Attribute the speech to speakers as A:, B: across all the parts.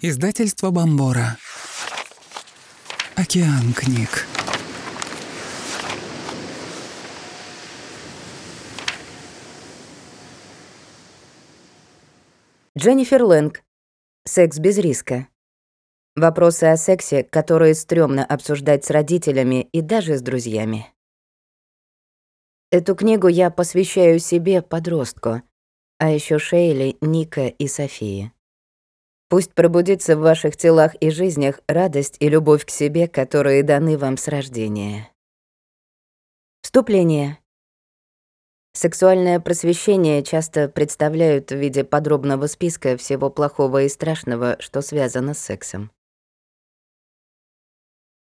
A: Издательство Бомбора. Океан книг.
B: Дженнифер Лэнг. Секс без риска. Вопросы о сексе, которые стрёмно обсуждать с родителями и даже с друзьями. Эту книгу я посвящаю себе, подростку, а еще Шейли, Ника и Софии. Пусть пробудится в ваших телах и жизнях радость и любовь к себе, которые даны вам с рождения. Вступление. Сексуальное просвещение часто представляют в виде подробного списка всего плохого и страшного, что связано с сексом.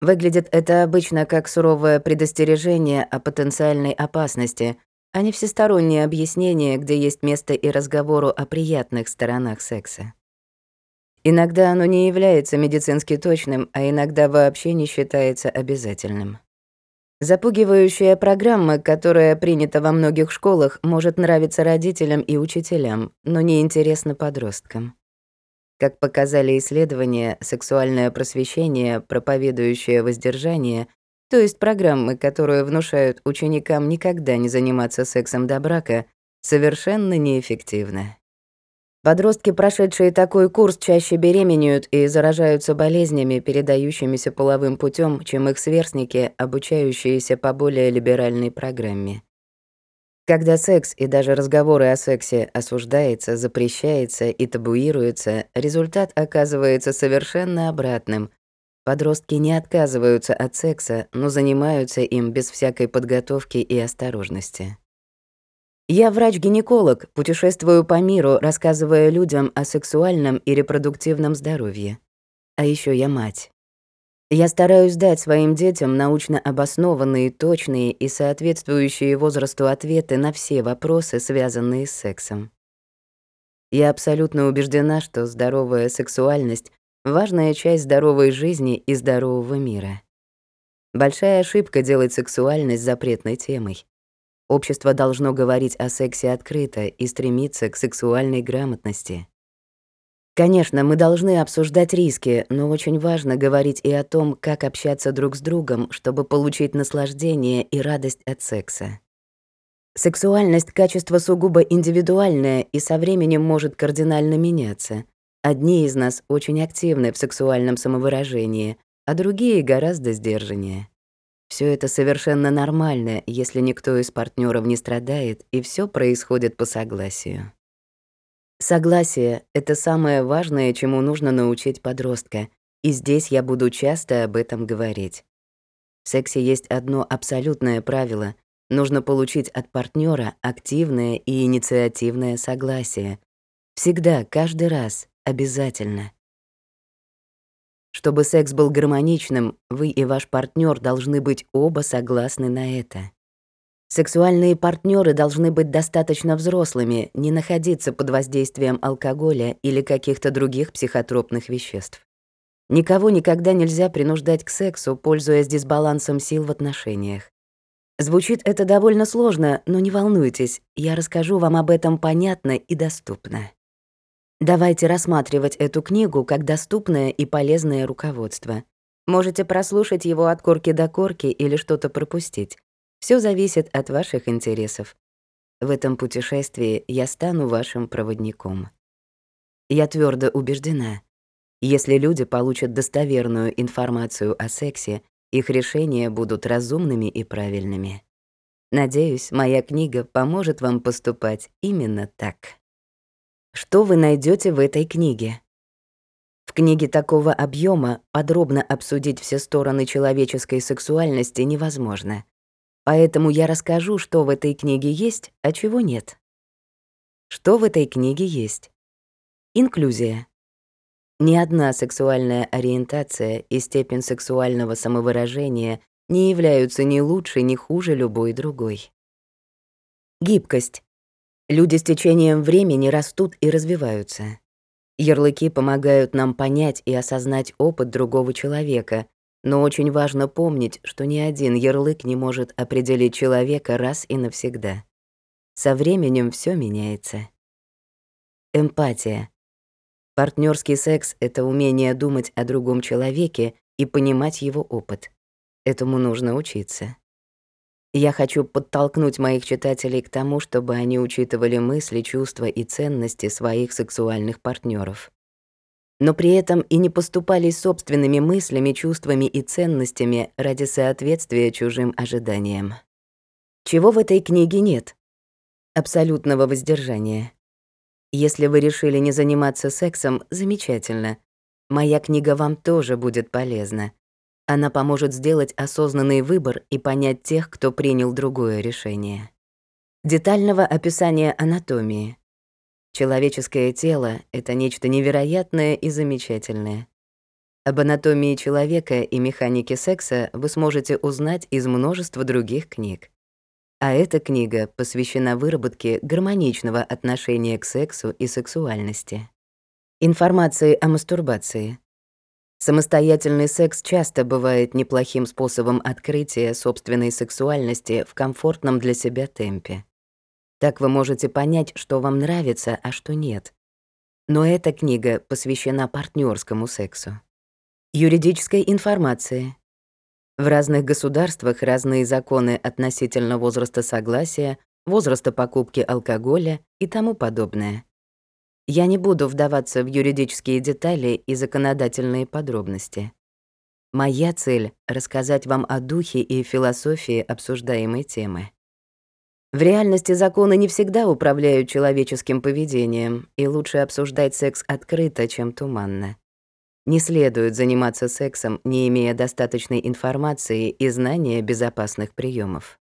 B: Выглядит это обычно как суровое предостережение о потенциальной опасности, а не всестороннее объяснение, где есть место и разговору о приятных сторонах секса. Иногда оно не является медицински точным, а иногда вообще не считается обязательным. Запугивающая программа, которая принята во многих школах, может нравиться родителям и учителям, но не интересна подросткам. Как показали исследования, сексуальное просвещение, проповедующее воздержание, то есть программы, которые внушают ученикам никогда не заниматься сексом до брака, совершенно неэффективны. Подростки, прошедшие такой курс, чаще беременеют и заражаются болезнями, передающимися половым путем, чем их сверстники, обучающиеся по более либеральной программе. Когда секс и даже разговоры о сексе осуждается, запрещается и табуируется, результат оказывается совершенно обратным. Подростки не отказываются от секса, но занимаются им без всякой подготовки и осторожности. Я врач-гинеколог, путешествую по миру, рассказывая людям о сексуальном и репродуктивном здоровье. А еще я мать. Я стараюсь дать своим детям научно обоснованные, точные и соответствующие возрасту ответы на все вопросы, связанные с сексом. Я абсолютно убеждена, что здоровая сексуальность — важная часть здоровой жизни и здорового мира. Большая ошибка делать сексуальность запретной темой. Общество должно говорить о сексе открыто и стремиться к сексуальной грамотности. Конечно, мы должны обсуждать риски, но очень важно говорить и о том, как общаться друг с другом, чтобы получить наслаждение и радость от секса. Сексуальность — качество сугубо индивидуальное и со временем может кардинально меняться. Одни из нас очень активны в сексуальном самовыражении, а другие гораздо сдержаннее. Все это совершенно нормально, если никто из партнеров не страдает, и все происходит по согласию. Согласие — это самое важное, чему нужно научить подростка, и здесь я буду часто об этом говорить. В сексе есть одно абсолютное правило — нужно получить от партнера активное и инициативное согласие. Всегда, каждый раз, обязательно. Чтобы секс был гармоничным, вы и ваш партнер должны быть оба согласны на это. Сексуальные партнеры должны быть достаточно взрослыми, не находиться под воздействием алкоголя или каких-то других психотропных веществ. Никого никогда нельзя принуждать к сексу, пользуясь дисбалансом сил в отношениях. Звучит это довольно сложно, но не волнуйтесь, я расскажу вам об этом понятно и доступно. Давайте рассматривать эту книгу как доступное и полезное руководство. Можете прослушать его от корки до корки или что-то пропустить. Все зависит от ваших интересов. В этом путешествии я стану вашим проводником. Я твердо убеждена, если люди получат достоверную информацию о сексе, их решения будут разумными и правильными. Надеюсь, моя книга поможет вам поступать именно так. Что вы найдете в этой книге? В книге такого объема подробно обсудить все стороны человеческой сексуальности невозможно. Поэтому я расскажу, что в этой книге есть, а чего нет. Что в этой книге есть? Инклюзия. Ни одна сексуальная ориентация и степень сексуального самовыражения не являются ни лучше, ни хуже любой другой. Гибкость. Люди с течением времени растут и развиваются. Ярлыки помогают нам понять и осознать опыт другого человека, но очень важно помнить, что ни один ярлык не может определить человека раз и навсегда. Со временем все меняется. Эмпатия. Партнерский секс — это умение думать о другом человеке и понимать его опыт. Этому нужно учиться. Я хочу подтолкнуть моих читателей к тому, чтобы они учитывали мысли, чувства и ценности своих сексуальных партнеров, Но при этом и не поступали собственными мыслями, чувствами и ценностями ради соответствия чужим ожиданиям. Чего в этой книге нет? Абсолютного воздержания. Если вы решили не заниматься сексом, замечательно. Моя книга вам тоже будет полезна. Она поможет сделать осознанный выбор и понять тех, кто принял другое решение. Детального описания анатомии. Человеческое тело — это нечто невероятное и замечательное. Об анатомии человека и механике секса вы сможете узнать из множества других книг. А эта книга посвящена выработке гармоничного отношения к сексу и сексуальности. Информации о мастурбации. Самостоятельный секс часто бывает неплохим способом открытия собственной сексуальности в комфортном для себя темпе. Так вы можете понять, что вам нравится, а что нет. Но эта книга посвящена партнерскому сексу. Юридической информации. В разных государствах разные законы относительно возраста согласия, возраста покупки алкоголя и тому подобное. Я не буду вдаваться в юридические детали и законодательные подробности. Моя цель — рассказать вам о духе и философии обсуждаемой темы. В реальности законы не всегда управляют человеческим поведением, и лучше обсуждать секс открыто, чем туманно. Не следует заниматься сексом, не имея достаточной информации и знания безопасных приемов.